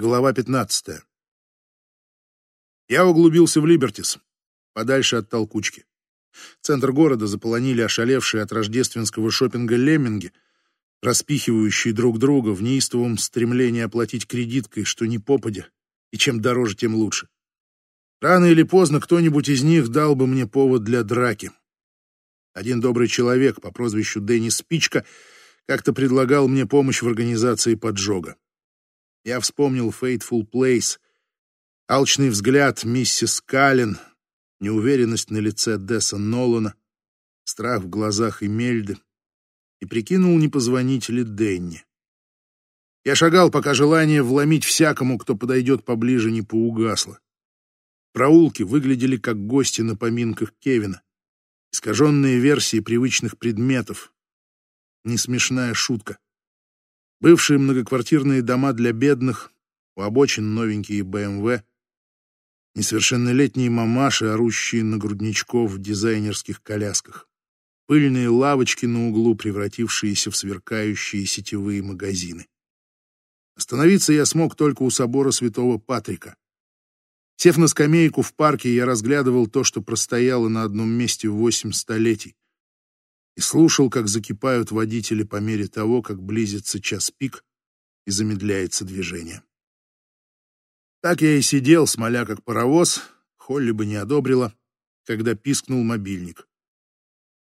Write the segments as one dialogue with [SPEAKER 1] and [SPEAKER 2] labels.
[SPEAKER 1] Глава 15. Я углубился в Либертис, подальше от толкучки. Центр города заполонили ошалевшие от рождественского шопинга лемминги, распихивающие друг друга в неистовом стремлении оплатить кредиткой, что не попадя, и чем дороже, тем лучше. Рано или поздно кто-нибудь из них дал бы мне повод для драки. Один добрый человек по прозвищу Дэнни Спичка как-то предлагал мне помощь в организации поджога. Я вспомнил Fateful Place, алчный взгляд миссис Каллен, неуверенность на лице Десса Нолана, страх в глазах Эмельды и прикинул, не позвонить ли Денни. Я шагал, пока желание вломить всякому, кто подойдет поближе, не поугасло. Проулки выглядели как гости на поминках Кевина. Искаженные версии привычных предметов. Несмешная шутка. Бывшие многоквартирные дома для бедных, у обочин новенькие БМВ, несовершеннолетние мамаши, орущие на грудничков в дизайнерских колясках, пыльные лавочки на углу, превратившиеся в сверкающие сетевые магазины. Остановиться я смог только у собора Святого Патрика. Сев на скамейку в парке, я разглядывал то, что простояло на одном месте восемь столетий и слушал, как закипают водители по мере того, как близится час пик и замедляется движение. Так я и сидел, смоля как паровоз, Холли бы не одобрила, когда пискнул мобильник.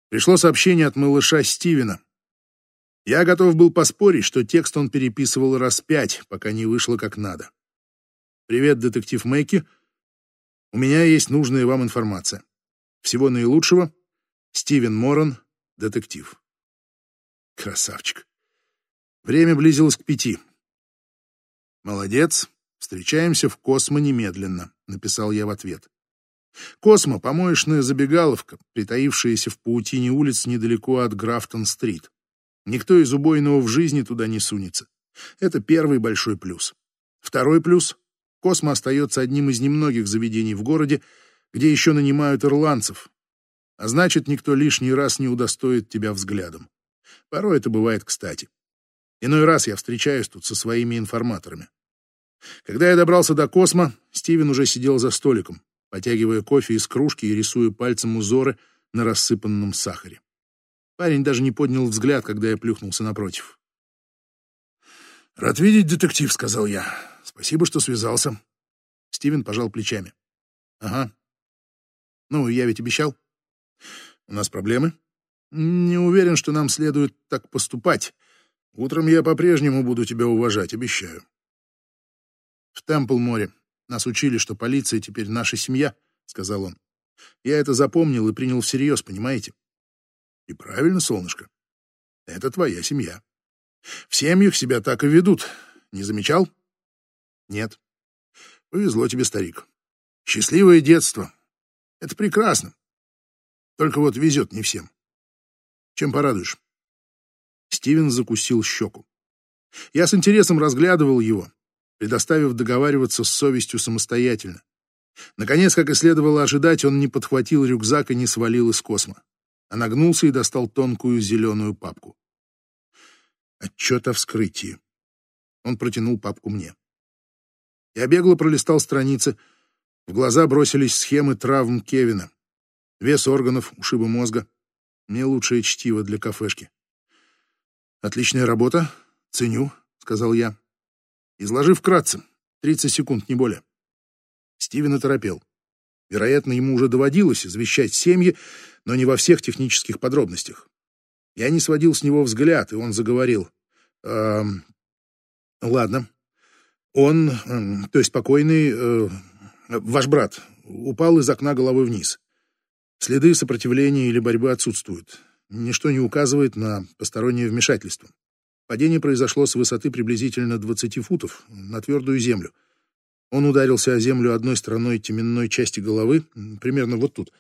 [SPEAKER 1] Пришло сообщение от малыша Стивена. Я готов был поспорить, что текст он переписывал раз пять, пока не вышло как надо. «Привет, детектив Мэйки. У меня есть нужная вам информация. Всего наилучшего. Стивен Моран, детектив. Красавчик. Время близилось к пяти. Молодец. Встречаемся в Космо немедленно, написал я в ответ. Космо — помоечная забегаловка, притаившаяся в паутине улиц недалеко от Графтон-стрит. Никто из убойного в жизни туда не сунется. Это первый большой плюс. Второй плюс — Космо остается одним из немногих заведений в городе, где еще нанимают ирландцев, а значит, никто лишний раз не удостоит тебя взглядом. Порой это бывает кстати. Иной раз я встречаюсь тут со своими информаторами. Когда я добрался до Космо, Стивен уже сидел за столиком, потягивая кофе из кружки и рисуя пальцем узоры на рассыпанном сахаре. Парень даже не поднял взгляд, когда я плюхнулся напротив. «Рад видеть, детектив», — сказал я. «Спасибо, что связался». Стивен пожал плечами. «Ага. Ну, я ведь обещал». У нас проблемы? Не уверен, что нам следует так поступать. Утром я по-прежнему буду тебя уважать, обещаю. В Темпл-море нас учили, что полиция теперь наша семья, сказал он. Я это запомнил и принял всерьез, понимаете? И правильно, солнышко. Это твоя семья. В семьях себя так и ведут. Не замечал? Нет. Повезло тебе, старик. Счастливое детство. Это прекрасно. Только вот везет не всем. Чем порадуешь?» Стивен закусил щеку. Я с интересом разглядывал его, предоставив договариваться с совестью самостоятельно. Наконец, как и следовало ожидать, он не подхватил рюкзак и не свалил из космо, а нагнулся и достал тонкую зеленую папку. Отчет о вскрытии. Он протянул папку мне. Я бегло пролистал страницы. В глаза бросились схемы травм Кевина. Вес органов, ушибы мозга. Не лучшее чтиво для кафешки. Отличная работа. Ценю, сказал я. Изложи вкратце. 30 секунд, не более. Стивен оторопел. Вероятно, ему уже доводилось извещать семьи, но не во всех технических подробностях. Я не сводил с него взгляд, и он заговорил. «Эм, ладно. Он, э, то есть покойный, э, ваш брат, упал из окна головой вниз. Следы сопротивления или борьбы отсутствуют. Ничто не указывает на постороннее вмешательство. Падение произошло с высоты приблизительно 20 футов на твердую землю. Он ударился о землю одной стороной теменной части головы, примерно вот тут.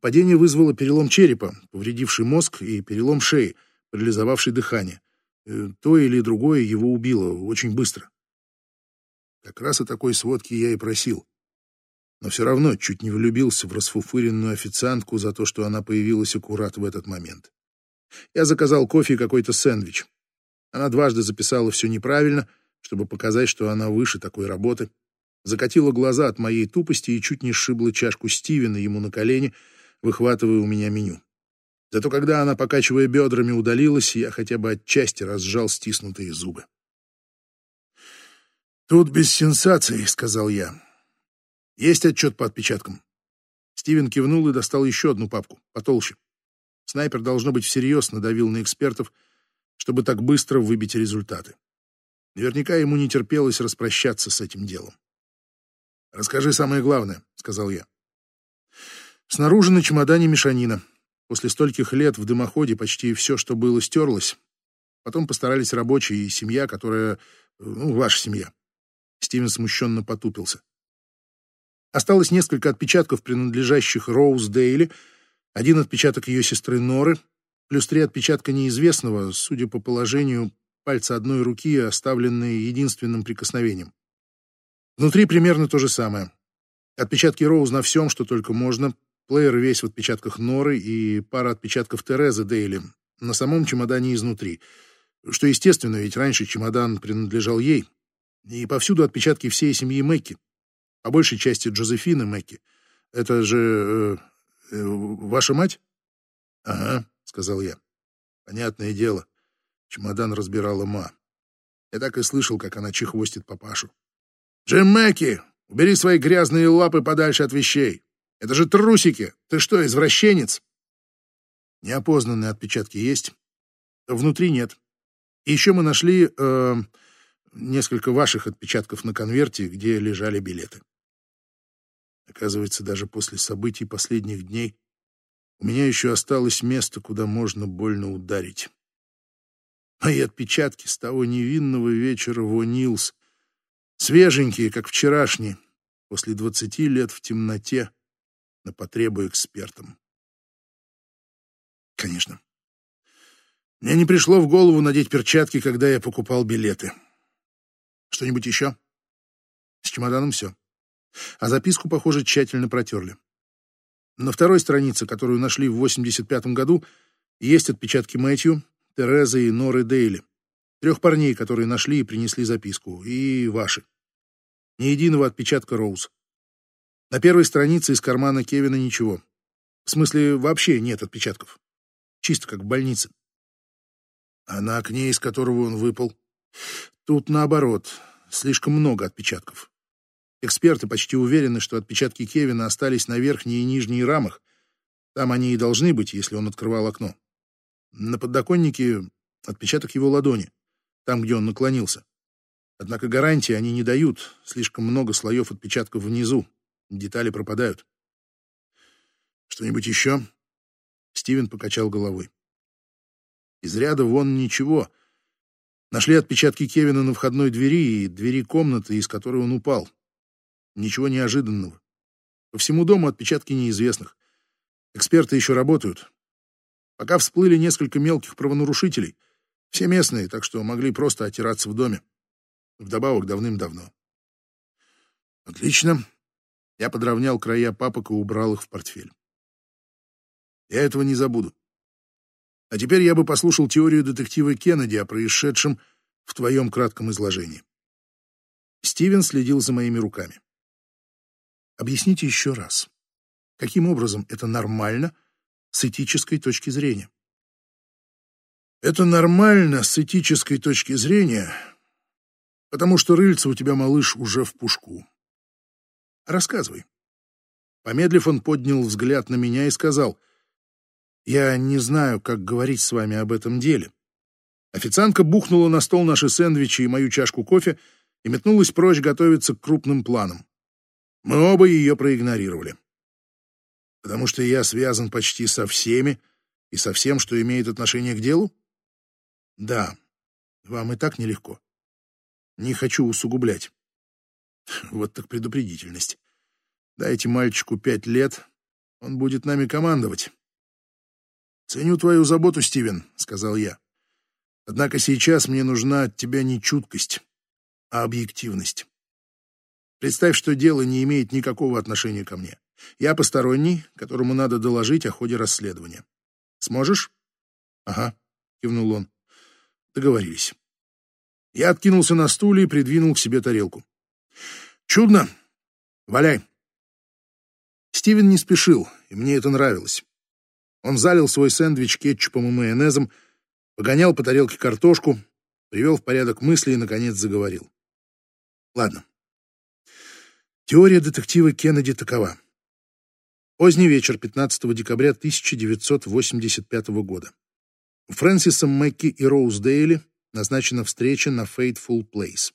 [SPEAKER 1] Падение вызвало перелом черепа, повредивший мозг, и перелом шеи, парализовавший дыхание. Э, то или другое его убило очень быстро. Как раз о такой сводке я и просил но все равно чуть не влюбился в расфуфыренную официантку за то, что она появилась аккурат в этот момент. Я заказал кофе и какой-то сэндвич. Она дважды записала все неправильно, чтобы показать, что она выше такой работы, закатила глаза от моей тупости и чуть не сшибла чашку Стивена ему на колени, выхватывая у меня меню. Зато когда она, покачивая бедрами, удалилась, я хотя бы отчасти разжал стиснутые зубы. «Тут без сенсаций», — сказал я. «Есть отчет по отпечаткам?» Стивен кивнул и достал еще одну папку, потолще. Снайпер, должно быть, всерьез надавил на экспертов, чтобы так быстро выбить результаты. Наверняка ему не терпелось распрощаться с этим делом. «Расскажи самое главное», — сказал я. Снаружи на чемодане мешанина. После стольких лет в дымоходе почти все, что было, стерлось. Потом постарались рабочие и семья, которая... Ну, ваша семья. Стивен смущенно потупился. Осталось несколько отпечатков, принадлежащих Роуз Дейли, один отпечаток ее сестры Норы, плюс три отпечатка неизвестного, судя по положению, пальца одной руки, оставленные единственным прикосновением. Внутри примерно то же самое. Отпечатки Роуз на всем, что только можно, плеер весь в отпечатках Норы и пара отпечатков Терезы Дейли на самом чемодане изнутри. Что естественно, ведь раньше чемодан принадлежал ей. И повсюду отпечатки всей семьи Мэкки. По большей части Джозефины Мэкки. Это же... Э, Э, ваша мать? Ага, сказал я. Понятное дело. Чемодан разбирала ма. Я так и слышал, как она чехвостит папашу. Джим Мэкки, убери свои грязные лапы подальше от вещей. Это же трусики. Ты что, извращенец? Неопознанные отпечатки есть. Внутри нет. И еще мы нашли э, несколько ваших отпечатков на конверте, где лежали билеты. Оказывается, даже после событий последних дней у меня еще осталось место, куда можно больно ударить. Мои отпечатки с того невинного вечера в О'Нилс, свеженькие, как вчерашние, после двадцати лет в темноте, на потребу экспертам. Конечно. Мне не пришло в голову надеть перчатки, когда я покупал билеты. Что-нибудь еще? С чемоданом все а записку, похоже, тщательно протерли. На второй странице, которую нашли в 85 году, есть отпечатки Мэтью, Терезы и Норы Дейли. Трех парней, которые нашли и принесли записку, и ваши. Ни единого отпечатка Роуз. На первой странице из кармана Кевина ничего. В смысле, вообще нет отпечатков. Чисто как в больнице. А на окне, из которого он выпал, тут наоборот, слишком много отпечатков. Эксперты почти уверены, что отпечатки Кевина остались на верхней и нижней рамах. Там они и должны быть, если он открывал окно. На подоконнике отпечаток его ладони, там, где он наклонился. Однако гарантии они не дают, слишком много слоев отпечатков внизу, детали пропадают. Что-нибудь еще? Стивен покачал головой. Из ряда вон ничего. Нашли отпечатки Кевина на входной двери и двери комнаты, из которой он упал. Ничего неожиданного. По всему дому отпечатки неизвестных. Эксперты еще работают. Пока всплыли несколько мелких правонарушителей. Все местные, так что могли просто отираться в доме. Вдобавок давным-давно. Отлично. Я подровнял края папок и убрал их в портфель. Я этого не забуду. А теперь я бы послушал теорию детектива Кеннеди о происшедшем в твоем кратком изложении. Стивен следил за моими руками. Объясните еще раз, каким образом это нормально с этической точки зрения? Это нормально с этической точки зрения, потому что рыльца у тебя, малыш, уже в пушку. Рассказывай. Помедлив, он поднял взгляд на меня и сказал, «Я не знаю, как говорить с вами об этом деле». Официантка бухнула на стол наши сэндвичи и мою чашку кофе и метнулась прочь готовиться к крупным планам. Мы оба ее проигнорировали. Потому что я связан почти со всеми и со всем, что имеет отношение к делу? Да, вам и так нелегко. Не хочу усугублять. Вот так предупредительность. Дайте мальчику пять лет, он будет нами командовать. «Ценю твою заботу, Стивен», — сказал я. «Однако сейчас мне нужна от тебя не чуткость, а объективность. Представь, что дело не имеет никакого отношения ко мне. Я посторонний, которому надо доложить о ходе расследования. Сможешь? Ага, кивнул он. Договорились. Я откинулся на стуле и придвинул к себе тарелку. «Чудно. Валяй». Стивен не спешил, и мне это нравилось. Он залил свой сэндвич кетчупом и майонезом, погонял по тарелке картошку, привел в порядок мысли и, наконец, заговорил. Ладно. Теория детектива Кеннеди такова. Поздний вечер 15 декабря 1985 года. У Фрэнсиса Мэкки и Роуз Дейли назначена встреча на Fateful Place.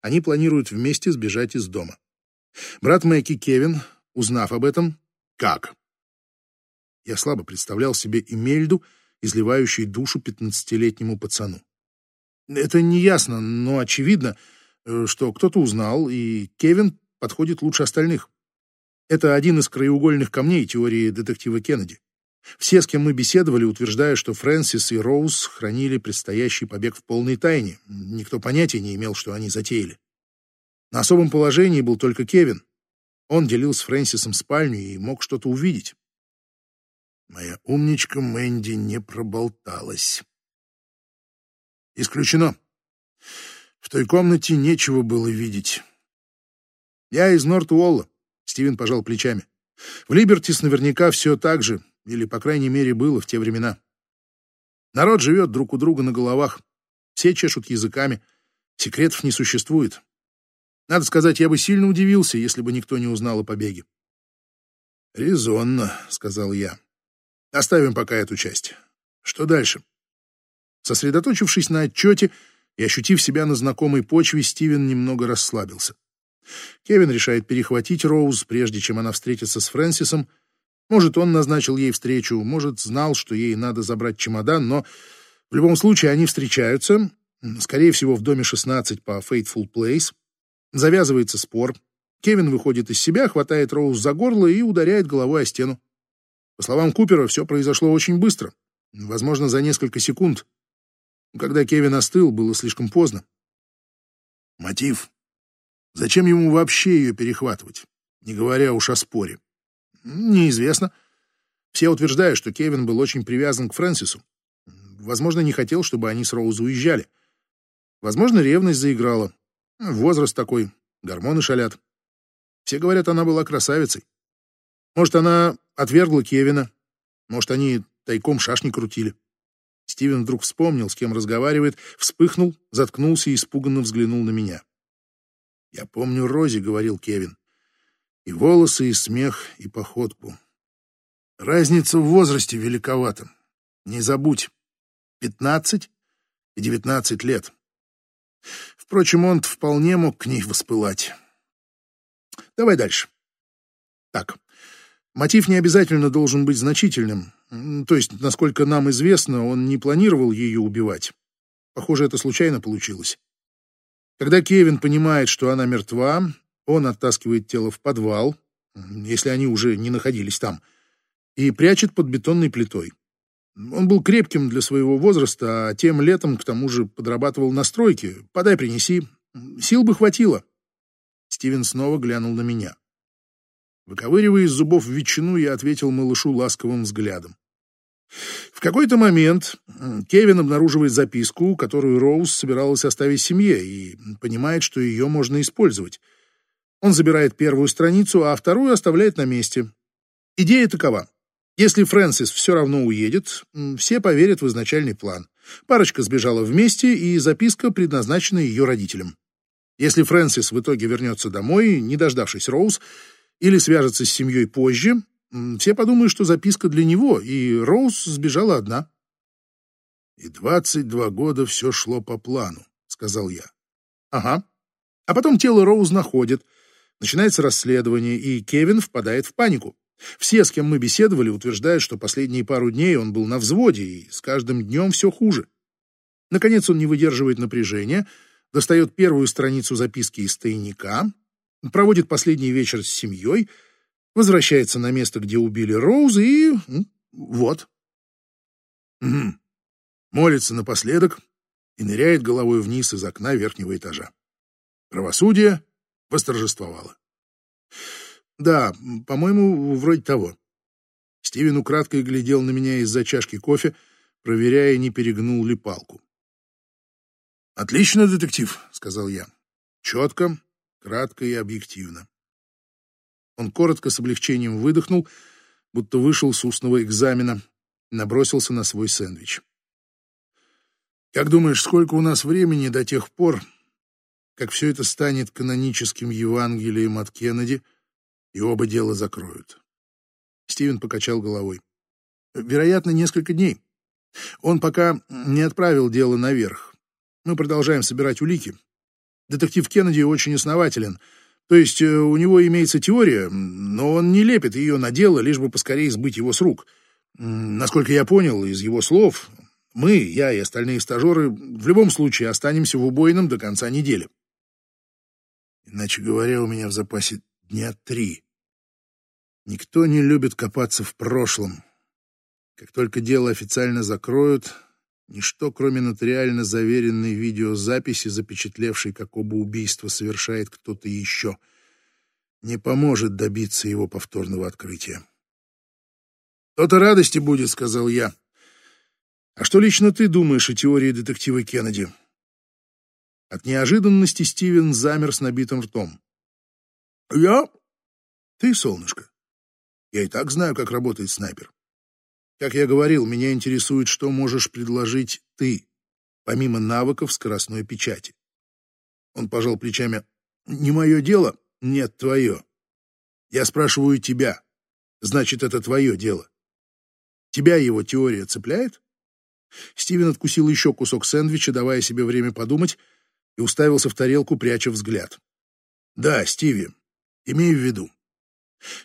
[SPEAKER 1] Они планируют вместе сбежать из дома. Брат Мэкки Кевин, узнав об этом, как? Я слабо представлял себе Эмельду, изливающей душу пятнадцатилетнему пацану. Это неясно, но очевидно, э, что кто-то узнал, и Кевин подходит лучше остальных. Это один из краеугольных камней теории детектива Кеннеди. Все, с кем мы беседовали, утверждают, что Фрэнсис и Роуз хранили предстоящий побег в полной тайне. Никто понятия не имел, что они затеяли. На особом положении был только Кевин. Он делил с Фрэнсисом спальню и мог что-то увидеть. Моя умничка Мэнди не проболталась. Исключено. В той комнате нечего было видеть. Я из Норт-Уолла. Стивен пожал плечами. В Либертис наверняка все так же, или, по крайней мере, было в те времена. Народ живет друг у друга на головах. Все чешут языками. Секретов не существует. Надо сказать, я бы сильно удивился, если бы никто не узнал о побеге. «Резонно», — сказал я. «Оставим пока эту часть. Что дальше?» Сосредоточившись на отчете и ощутив себя на знакомой почве, Стивен немного расслабился. Кевин решает перехватить Роуз, прежде чем она встретится с Фрэнсисом, может, он назначил ей встречу, может, знал, что ей надо забрать чемодан, но в любом случае они встречаются, скорее всего, в доме 16 по Fateful Place. Завязывается спор. Кевин выходит из себя, хватает Роуз за горло и ударяет головой о стену. По словам Купера, все произошло очень быстро, возможно, за несколько секунд. Когда Кевин остыл, было слишком поздно. Мотив. Зачем ему вообще ее перехватывать, не говоря уж о споре? Неизвестно. Все утверждают, что Кевин был очень привязан к Фрэнсису. Возможно, не хотел, чтобы они с Роуз уезжали. Возможно, ревность заиграла. Возраст такой, гормоны шалят. Все говорят, она была красавицей. Может, она отвергла Кевина. Может, они тайком шашни крутили. Стивен вдруг вспомнил, с кем разговаривает, вспыхнул, заткнулся и испуганно взглянул на меня. «Я помню Рози», — говорил Кевин. И волосы, и смех, и походку. Разница в возрасте великовата. Не забудь, пятнадцать и девятнадцать лет. Впрочем, он вполне мог к ней воспылать. Давай дальше. Так, мотив не обязательно должен быть значительным. То есть, насколько нам известно, он не планировал ее убивать. Похоже, это случайно получилось. Когда Кевин понимает, что она мертва, он оттаскивает тело в подвал, если они уже не находились там, и прячет под бетонной плитой. Он был крепким для своего возраста, а тем летом к тому же подрабатывал на стройке. Подай, принеси. Сил бы хватило. Стивен снова глянул на меня. Выковыривая из зубов ветчину, я ответил малышу ласковым взглядом. В какой-то момент Кевин обнаруживает записку, которую Роуз собиралась оставить семье, и понимает, что ее можно использовать. Он забирает первую страницу, а вторую оставляет на месте. Идея такова. Если Фрэнсис все равно уедет, все поверят в изначальный план. Парочка сбежала вместе, и записка предназначена ее родителям. Если Фрэнсис в итоге вернется домой, не дождавшись Роуз, или свяжется с семьей позже, все подумают, что записка для него, и Роуз сбежала одна. «И двадцать два года все шло по плану», — сказал я. «Ага. А потом тело Роуз находят, Начинается расследование, и Кевин впадает в панику. Все, с кем мы беседовали, утверждают, что последние пару дней он был на взводе, и с каждым днем все хуже. Наконец он не выдерживает напряжения, достает первую страницу записки из тайника, проводит последний вечер с семьей, возвращается на место, где убили Роуз, и... вот. Угу. Молится напоследок и ныряет головой вниз из окна верхнего этажа. Правосудие восторжествовала. Да, по-моему, вроде того. Стивен украдкой глядел на меня из-за чашки кофе, проверяя, не перегнул ли палку. Отлично, детектив, сказал я. Четко, кратко и объективно. Он коротко с облегчением выдохнул, будто вышел с устного экзамена, набросился на свой сэндвич. Как думаешь, сколько у нас времени до тех пор, как все это станет каноническим Евангелием от Кеннеди, и оба дела закроют? Стивен покачал головой. Вероятно, несколько дней. Он пока не отправил дело наверх. Мы продолжаем собирать улики. Детектив Кеннеди очень основателен. То есть э, у него имеется теория, но он не лепит ее на дело, лишь бы поскорее сбыть его с рук. Насколько я понял из его слов, мы, я и остальные стажеры, в любом случае останемся в убойном до конца недели. Иначе говоря, у меня в запасе дня три. Никто не любит копаться в прошлом. Как только дело официально закроют, ничто, кроме нотариально заверенной видеозаписи, запечатлевшей, как оба убийства совершает кто-то еще, не поможет добиться его повторного открытия. «То-то радости будет», — сказал я. «А что лично ты думаешь о теории детектива Кеннеди?» От неожиданности Стивен замер с набитым ртом. «Я? Ты, солнышко. Я и так знаю, как работает снайпер. Как я говорил, меня интересует, что можешь предложить ты, помимо навыков скоростной печати». Он пожал плечами. «Не мое дело? Нет, твое. Я спрашиваю тебя. Значит, это твое дело. Тебя его теория цепляет?» Стивен откусил еще кусок сэндвича, давая себе время подумать, и уставился в тарелку, пряча взгляд. «Да, Стиви, имею в виду.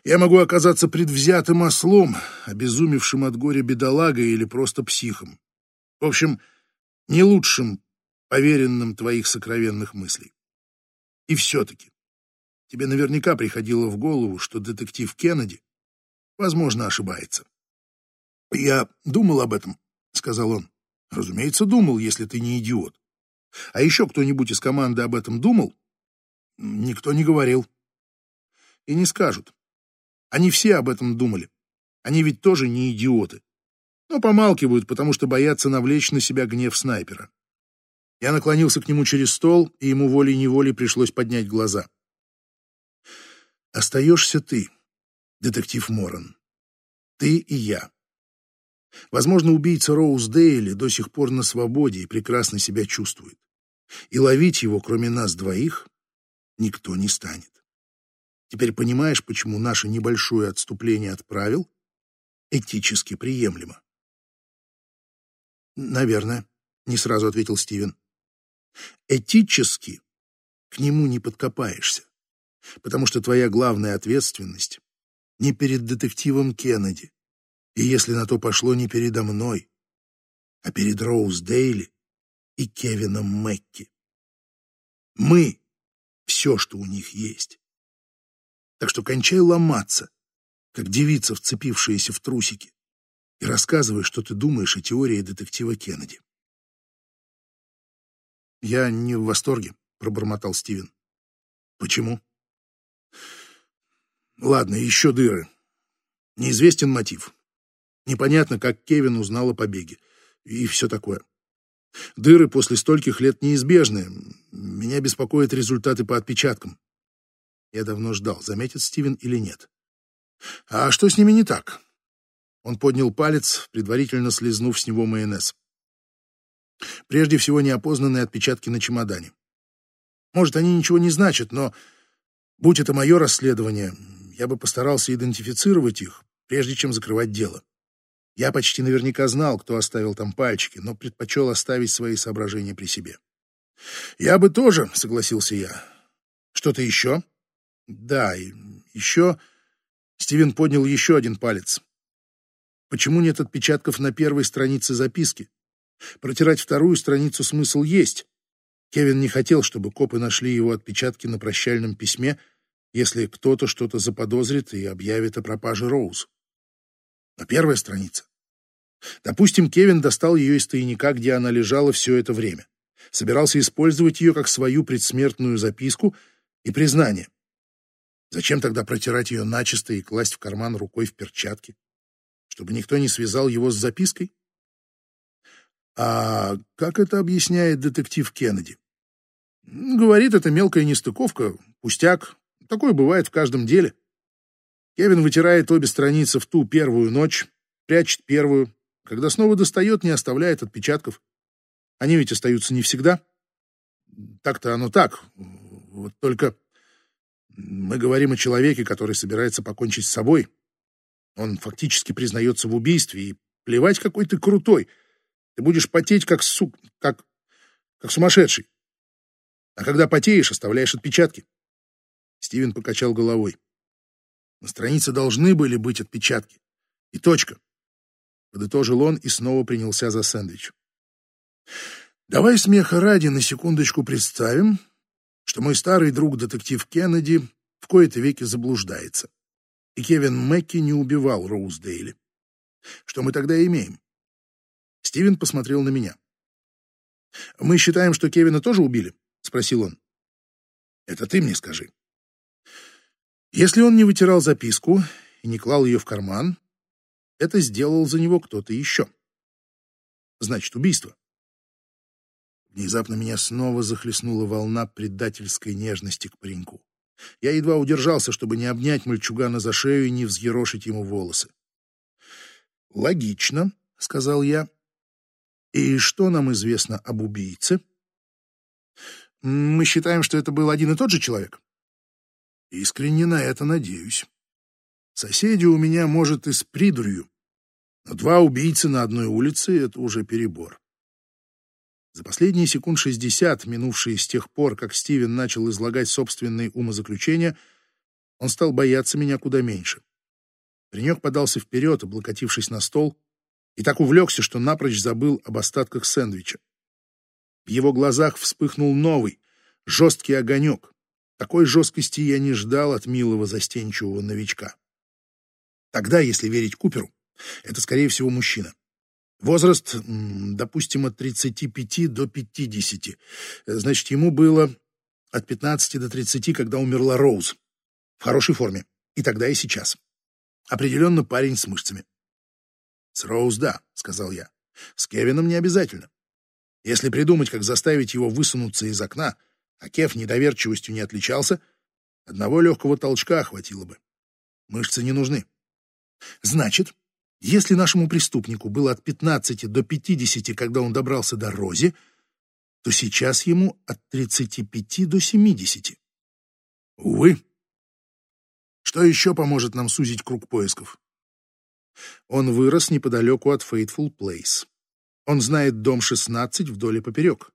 [SPEAKER 1] Я могу оказаться предвзятым ослом, обезумевшим от горя бедолагой или просто психом. В общем, не лучшим поверенным твоих сокровенных мыслей. И все-таки, тебе наверняка приходило в голову, что детектив Кеннеди, возможно, ошибается. «Я думал об этом», — сказал он. «Разумеется, думал, если ты не идиот. А еще кто-нибудь из команды об этом думал? Никто не говорил. И не скажут. Они все об этом думали. Они ведь тоже не идиоты. Но помалкивают, потому что боятся навлечь на себя гнев снайпера. Я наклонился к нему через стол, и ему волей-неволей пришлось поднять глаза. «Остаешься ты, детектив Моран. Ты и я. Возможно, убийца Роуз Дейли до сих пор на свободе и прекрасно себя чувствует. И ловить его, кроме нас двоих, никто не станет. Теперь понимаешь, почему наше небольшое отступление от правил этически приемлемо? Наверное, не сразу ответил Стивен. Этически к нему не подкопаешься, потому что твоя главная ответственность не перед детективом Кеннеди, и если на то пошло не передо мной, а перед Роуз Дейли и Кевином Мэкки. Мы — все, что у них есть. Так что кончай ломаться, как девица, вцепившаяся в трусики, и рассказывай, что ты думаешь о теории детектива Кеннеди. «Я не в восторге», — пробормотал Стивен. «Почему?» «Ладно, еще дыры. Неизвестен мотив. Непонятно, как Кевин узнал о побеге. И все такое. Дыры после стольких лет неизбежны. Меня беспокоят результаты по отпечаткам. Я давно ждал, заметит Стивен или нет. А что с ними не так? Он поднял палец, предварительно слезнув с него майонез. Прежде всего, неопознанные отпечатки на чемодане. Может, они ничего не значат, но, будь это мое расследование, я бы постарался идентифицировать их, прежде чем закрывать дело. Я почти наверняка знал, кто оставил там пальчики, но предпочел оставить свои соображения при себе. «Я бы тоже», — согласился я. «Что-то еще?» «Да, и еще...» Стивен поднял еще один палец. «Почему нет отпечатков на первой странице записки? Протирать вторую страницу смысл есть. Кевин не хотел, чтобы копы нашли его отпечатки на прощальном письме, если кто-то что-то заподозрит и объявит о пропаже Роуз. Но первая страница. Допустим, Кевин достал ее из тайника, где она лежала все это время. Собирался использовать ее как свою предсмертную записку и признание. Зачем тогда протирать ее начисто и класть в карман рукой в перчатке? Чтобы никто не связал его с запиской? А как это объясняет детектив Кеннеди? Говорит, это мелкая нестыковка, пустяк. Такое бывает в каждом деле. Кевин вытирает обе страницы в ту первую ночь, прячет первую. Когда снова достает, не оставляет отпечатков. Они ведь остаются не всегда. Так-то оно так. Вот только мы говорим о человеке, который собирается покончить с собой. Он фактически признается в убийстве, и плевать, какой ты крутой. Ты будешь потеть, как сук, как, как сумасшедший. А когда потеешь, оставляешь отпечатки. Стивен покачал головой. На странице должны были быть отпечатки. И точка. Подытожил он и снова принялся за сэндвич. Давай смеха ради на секундочку представим, что мой старый друг детектив Кеннеди в кои-то веки заблуждается, и Кевин Мэкки не убивал Роуз Дейли. Что мы тогда имеем? Стивен посмотрел на меня. «Мы считаем, что Кевина тоже убили?» — спросил он. «Это ты мне скажи». Если он не вытирал записку и не клал ее в карман, это сделал за него кто-то еще. Значит, убийство. Внезапно меня снова захлестнула волна предательской нежности к пареньку. Я едва удержался, чтобы не обнять мальчугана за шею и не взъерошить ему волосы. «Логично», — сказал я. «И что нам известно об убийце?» «Мы считаем, что это был один и тот же человек?» «Искренне на это надеюсь. Соседи у меня, может, и с придурью, но два убийцы на одной улице — это уже перебор. За последние секунд 60, минувшие с тех пор, как Стивен начал излагать собственные умозаключения, он стал бояться меня куда меньше. Паренек подался вперед, облокотившись на стол, и так увлекся, что напрочь забыл об остатках сэндвича. В его глазах вспыхнул новый, жесткий огонек. Такой жесткости я не ждал от милого застенчивого новичка. Тогда, если верить Куперу, это, скорее всего, мужчина. Возраст, допустим, от 35 до 50. Значит, ему было от 15 до 30, когда умерла Роуз. В хорошей форме. И тогда, и сейчас. Определенно парень с мышцами. «С Роуз, да», — сказал я. «С Кевином не обязательно. Если придумать, как заставить его высунуться из окна, а Кев недоверчивостью не отличался, одного легкого толчка хватило бы. Мышцы не нужны. Значит, если нашему преступнику было от 15 до 50, когда он добрался до Рози, то сейчас ему от 35 до 70. Увы. Что еще поможет нам сузить круг поисков? Он вырос неподалеку от Fateful Place. Он знает дом 16 вдоль и поперек.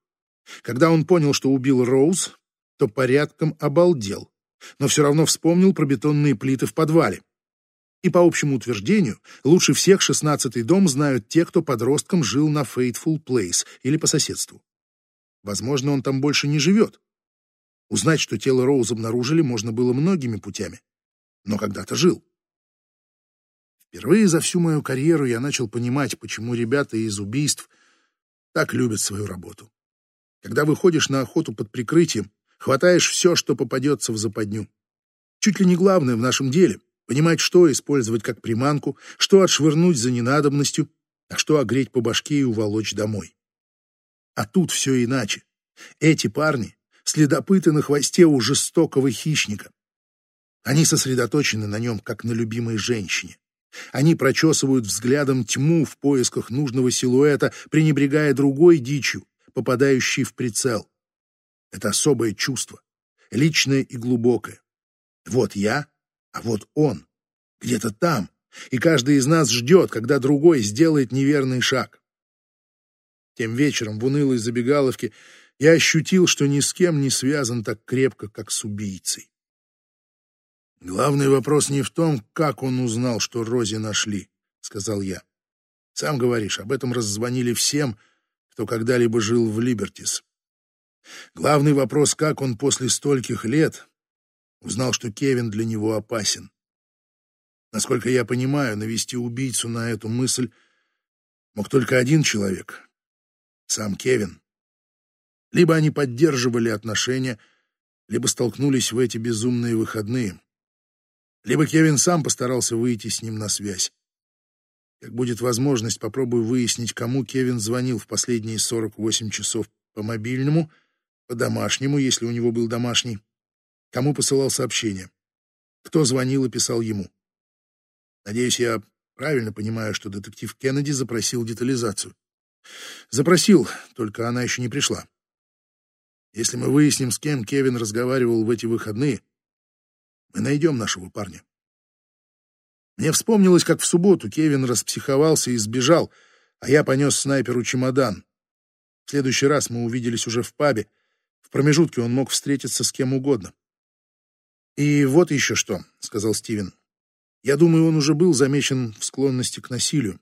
[SPEAKER 1] Когда он понял, что убил Роуз, то порядком обалдел, но все равно вспомнил про бетонные плиты в подвале. И по общему утверждению, лучше всех шестнадцатый дом знают те, кто подростком жил на Fateful Place или по соседству. Возможно, он там больше не живет. Узнать, что тело Роуз обнаружили, можно было многими путями. Но когда-то жил. Впервые за всю мою карьеру я начал понимать, почему ребята из убийств так любят свою работу. Когда выходишь на охоту под прикрытием, хватаешь все, что попадется в западню. Чуть ли не главное в нашем деле — понимать, что использовать как приманку, что отшвырнуть за ненадобностью, а что огреть по башке и уволочь домой. А тут все иначе. Эти парни — следопыты на хвосте у жестокого хищника. Они сосредоточены на нем, как на любимой женщине. Они прочесывают взглядом тьму в поисках нужного силуэта, пренебрегая другой дичью, попадающей в прицел. Это особое чувство, личное и глубокое. Вот я, а вот он где-то там, и каждый из нас ждет, когда другой сделает неверный шаг. Тем вечером в унылой забегаловке я ощутил, что ни с кем не связан так крепко, как с убийцей. «Главный вопрос не в том, как он узнал, что Рози нашли», — сказал я. «Сам говоришь, об этом раззвонили всем, кто когда-либо жил в Либертис. Главный вопрос, как он после стольких лет Узнал, что Кевин для него опасен. Насколько я понимаю, навести убийцу на эту мысль мог только один человек — сам Кевин. Либо они поддерживали отношения, либо столкнулись в эти безумные выходные. Либо Кевин сам постарался выйти с ним на связь. Как будет возможность, попробую выяснить, кому Кевин звонил в последние 48 часов по мобильному, по домашнему, если у него был домашний, кому посылал сообщение, кто звонил и писал ему. Надеюсь, я правильно понимаю, что детектив Кеннеди запросил детализацию. Запросил, только она еще не пришла. Если мы выясним, с кем Кевин разговаривал в эти выходные, мы найдем нашего парня. Мне вспомнилось, как в субботу Кевин распсиховался и сбежал, а я понес снайперу чемодан. В следующий раз мы увиделись уже в пабе. В промежутке он мог встретиться с кем угодно. «И вот еще что», — сказал Стивен. «Я думаю, он уже был замечен в склонности к насилию.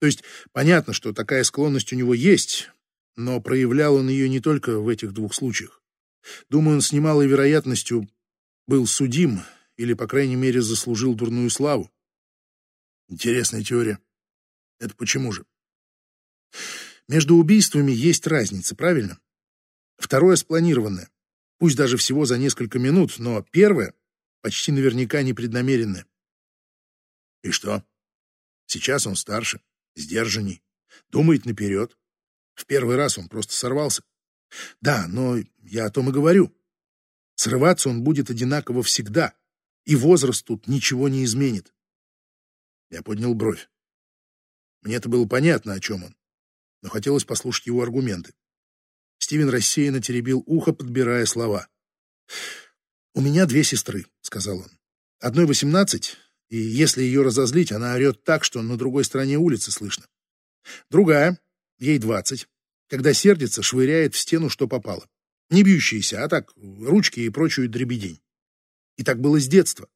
[SPEAKER 1] То есть понятно, что такая склонность у него есть, но проявлял он ее не только в этих двух случаях. Думаю, он с немалой вероятностью был судим или, по крайней мере, заслужил дурную славу. Интересная теория. Это почему же? Между убийствами есть разница, правильно? Второе спланированное, пусть даже всего за несколько минут, но первое почти наверняка непреднамеренное. И что? Сейчас он старше, сдержанней, думает наперед. В первый раз он просто сорвался. Да, но я о том и говорю. Срываться он будет одинаково всегда, и возраст тут ничего не изменит. Я поднял бровь. Мне это было понятно, о чем он, но хотелось послушать его аргументы. Стивен рассеянно теребил ухо, подбирая слова. «У меня две сестры», — сказал он. «Одной восемнадцать, и если ее разозлить, она орет так, что на другой стороне улицы слышно. Другая, ей двадцать, когда сердится, швыряет в стену, что попало. Не бьющиеся, а так, ручки и прочую дребедень. И так было с детства.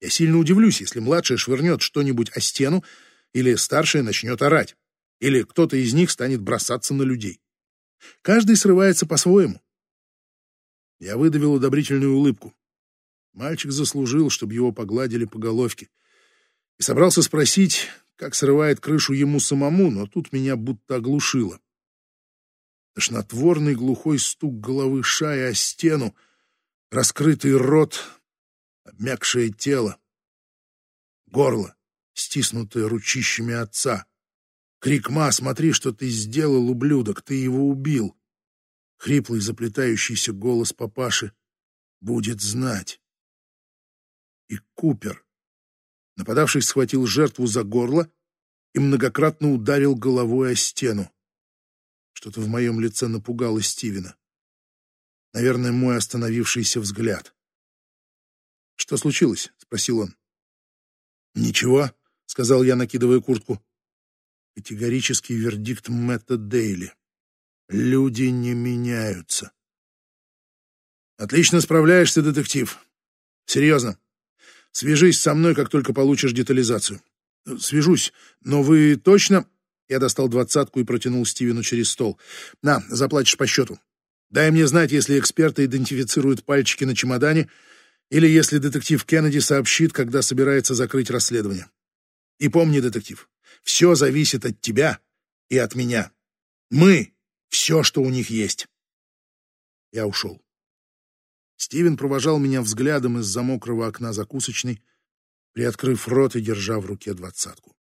[SPEAKER 1] Я сильно удивлюсь, если младшая швырнет что-нибудь о стену, или старшая начнет орать, или кто-то из них станет бросаться на людей. Каждый срывается по-своему. Я выдавил одобрительную улыбку. Мальчик заслужил, чтобы его погладили по головке. И собрался спросить, как срывает крышу ему самому, но тут меня будто оглушило. Тошнотворный глухой стук головы Шая о стену, раскрытый рот, обмякшее тело, горло, стиснутое ручищами отца. Крик «Ма, смотри, что ты сделал, ублюдок, ты его убил!» Хриплый заплетающийся голос папаши «Будет знать!» И Купер. Нападавший схватил жертву за горло и многократно ударил головой о стену. Что-то в моем лице напугало Стивена. Наверное, мой остановившийся взгляд. «Что случилось?» — спросил он. «Ничего», — сказал я, накидывая куртку. Категорический вердикт Мэтта Дейли. Люди не меняются. Отлично справляешься, детектив. Серьезно. Свяжись со мной, как только получишь детализацию. Свяжусь, но вы точно... Я достал двадцатку и протянул Стивену через стол. «На, заплатишь по счету. Дай мне знать, если эксперты идентифицируют пальчики на чемодане или если детектив Кеннеди сообщит, когда собирается закрыть расследование. И помни, детектив, все зависит от тебя и от меня. Мы — все, что у них есть». Я ушел. Стивен провожал меня взглядом из-за мокрого окна закусочной, приоткрыв рот и держа в руке двадцатку.